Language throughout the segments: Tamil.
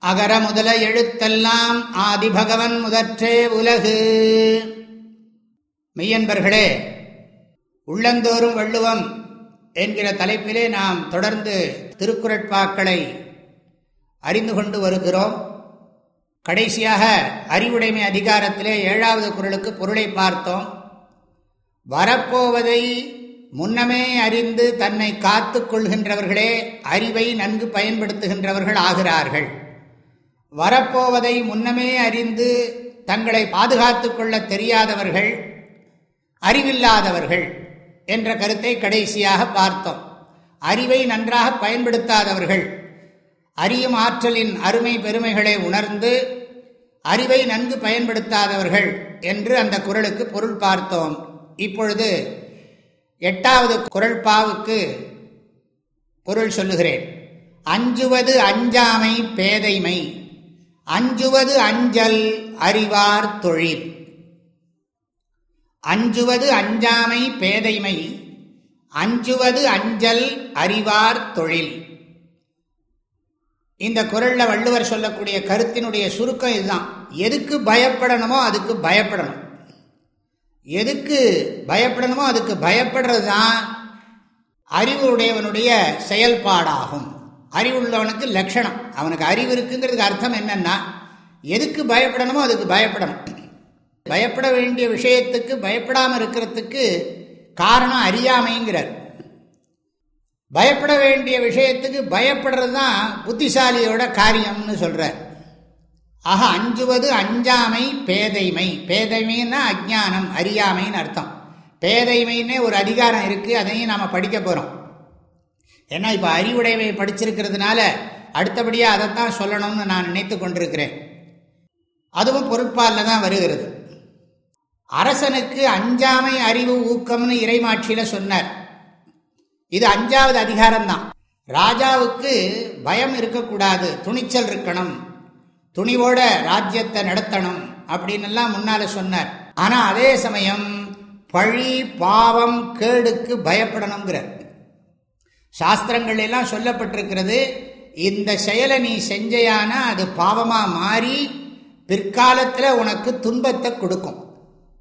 அகர முதல எழுத்தெல்லாம் ஆதிபகவன் முதற்றே உலகு. மெய்யன்பர்களே உள்ளந்தோறும் வள்ளுவம் என்கிற தலைப்பிலே நாம் தொடர்ந்து திருக்குறட்பாக்களை அறிந்து கொண்டு வருகிறோம். கடைசியாக அறிவுடைமை அதிகாரத்திலே ஏழாவது குரலுக்கு பொருளை பார்த்தோம். வரப்போவதை முன்னமே அறிந்து தன்னை காத்து கொள்கின்றவர்களே அறிவை நன்கு பயன்படுத்துகின்றவர்கள் ஆகிறார்கள். வரப்போவதை முன்னமே அறிந்து தங்களை பாதுகாத்து கொள்ள தெரியாதவர்கள் அறிவில்லாதவர்கள் என்ற கருத்தை கடைசியாக பார்த்தோம். அறிவை நன்றாக பயன்படுத்தாதவர்கள் அறியும் ஆற்றலின் அருமை பெருமைகளை உணர்ந்து அறிவை நன்கு பயன்படுத்தாதவர்கள் என்று அந்த குரலுக்கு பொருள் பார்த்தோம். இப்பொழுது எட்டாவது குரல் பாவுக்கு பொருள் சொல்லுகிறேன். அஞ்சுவது அஞ்சாமை பேதைமை. அஞ்சுவது அஞ்சல் அறிவார் தொழில். அஞ்சுவது அஞ்சாமை பேதைமை அஞ்சுவது அஞ்சல் அறிவார் தொழில். இந்த குரல்ல வள்ளுவர் சொல்லக்கூடிய கருத்தினுடைய சுருக்கம் இதுதான். எதுக்கு பயப்படணுமோ அதுக்கு பயப்படணும். எதுக்கு பயப்படணுமோ அதுக்கு பயப்படுறது தான் அறிவு உடையவனுடைய செயல்பாடாகும். அறிவுள்ளவனுக்கு லட்சணம். அவனுக்கு அறிவு இருக்குங்கிறதுக்கு அர்த்தம் என்னன்னா எதுக்கு பயப்படணுமோ அதுக்கு பயப்படணும். பயப்பட வேண்டிய விஷயத்துக்கு பயப்படாமல் இருக்கிறதுக்கு காரணம் அறியாமைங்கிறார். பயப்பட வேண்டிய விஷயத்துக்கு பயப்படுறது தான் புத்திசாலியோட காரியம்னு சொல்கிறார் ஆக அஞ்சுவது அஞ்சாமை பேதைமை. பேதைமைன்னா அஜானம் அறியாமைன்னு அர்த்தம். பேதைமைன்னே ஒரு அதிகாரம் இருக்குது அதையும் நாம் படிக்க போகிறோம் ஏன்னா இப்போ அறிவுடைமை படிச்சிருக்கிறதுனால அடுத்தபடியாக அதைத்தான் சொல்லணும்னு நான் நினைத்து கொண்டிருக்கிறேன். அதுவும் பொருட்பாலில் தான் வருகிறது. அரசனுக்கு அஞ்சாமை அறிவு ஊக்கம்னு இறைமாட்சியில் சொன்னார். இது அஞ்சாவது அதிகாரம்தான் ராஜாவுக்கு பயம் இருக்கக்கூடாது துணிச்சல் இருக்கணும் துணிவோட ராஜ்யத்தை நடத்தணும் அப்படின்னுலாம் முன்னால் முன்னால சொன்னார். ஆனால் அதே சமயம் பழி பாவம் கேடுக்கு பயப்படணுங்கிறார். சாஸ்திரங்கள் எல்லாம் சொல்லப்பட்டிருக்கிறது இந்த செயலை நீ செஞ்சையானா அது பாவமாக மாறி பிற்காலத்தில் உனக்கு துன்பத்தை கொடுக்கும்.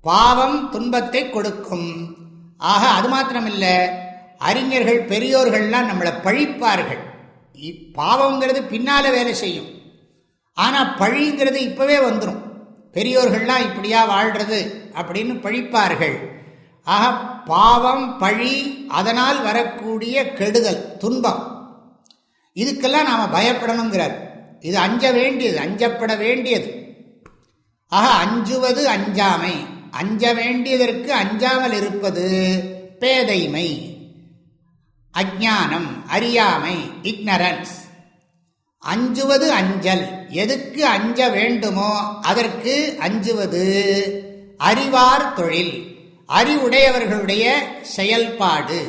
பாவம் துன்பத்தை கொடுக்கும். ஆக அது மாத்திரமில்லை அறிஞர்கள் பெரியோர்கள்லாம் நம்மளை பழிப்பார்கள். பாவங்கிறது பின்னால் வேலை செய்யும். ஆனால் பழிங்கிறது இப்போவே வந்துடும் பெரியோர்கள்லாம் இப்படியா வாழ்கிறது அப்படின்னு பழிப்பார்கள். ஆக பாவம் பழி அதனால் வரக்கூடிய கெடுதல் துன்பம். இதுக்கெல்லாம் நாம் பயப்படணுங்கிறார். இது அஞ்ச வேண்டியது அஞ்சப்பட வேண்டியது. ஆக அஞ்சுவது அஞ்சாமை. அஞ்ச வேண்டியதற்கு அஞ்சாமல் இருப்பது பேதைமை. அஜானம் அறியாமை இக்னரன்ஸ் அஞ்சுவது அஞ்சல். எதுக்கு அஞ்ச வேண்டுமோ அதற்கு அஞ்சுவது அறிவார் தொழில். அறிவுடையவர்களுடைய செயல்பாடு.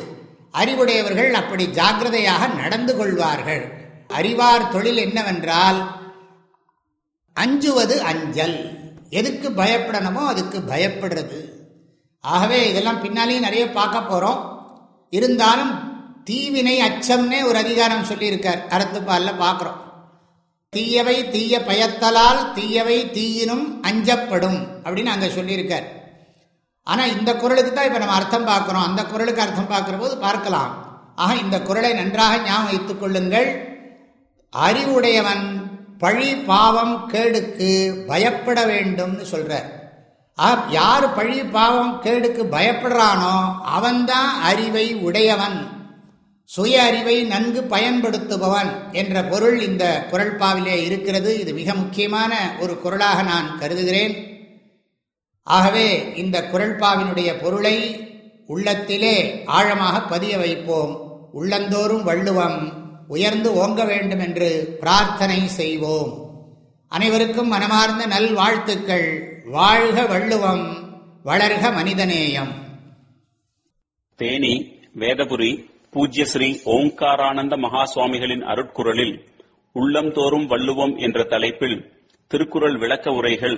அறிவுடையவர்கள் அப்படி ஜாகிரதையாக நடந்து கொள்வார்கள். அறிவார் தொழில் என்னவென்றால் அஞ்சுவது அஞ்சல். எதுக்கு பயப்படணுமோ அதுக்கு பயப்படுறது. ஆகவே இதெல்லாம் பின்னாலேயும் நிறைய பார்க்க போகிறோம் இருந்தாலும் தீவினை அச்சம்னே ஒரு அதிகாரம் சொல்லியிருக்கார். அறத்துப்பால்ல பார்க்குறோம். தீயவை தீய பயத்தலால் தீயவை தீயினும் அஞ்சப்படும் அப்படின்னு அங்கே சொல்லியிருக்கார். ஆனால் இந்த குரலுக்கு தான் இப்போ நம்ம அர்த்தம் பார்க்குறோம். அந்த குரலுக்கு அர்த்தம் பார்க்குற போது பார்க்கலாம். ஆக இந்த குரலை நன்றாக ஞாபகம் வைத்துக் கொள்ளுங்கள். அறிவுடையவன் பழி பாவம் கேடுக்கு பயப்பட வேண்டும்னு சொல்றார். யார் பழி பாவம் கேடுக்கு பயப்படுறானோ அவன்தான் அறிவை உடையவன். சுய அறிவை நன்கு பயன்படுத்துபவன் என்ற பொருள் இந்த குரல்பாவிலே இருக்கிறது. இது மிக முக்கியமான ஒரு குரலாக நான் கருதுகிறேன். ஆகவே இந்த குரல்பாவினுடைய பொருளை உள்ளத்திலே ஆழமாக பதிய வைப்போம். உள்ளந்தோறும் வள்ளுவம் உயர்ந்து ஓங்க வேண்டும் என்று பிரார்த்தனை செய்வோம். அனைவருக்கும் மனமார்ந்த நல் வாழ்த்துக்கள் வாழ்க வள்ளுவம் வளர்க மனிதநேயம். தேனி வேதபுரி பூஜ்ய ஸ்ரீ ஓங்காரானந்த மகா சுவாமிகளின் அருட்குரலில் உள்ளந்தோறும் வள்ளுவம் என்ற தலைப்பில் திருக்குறள் விளக்க உரைகள்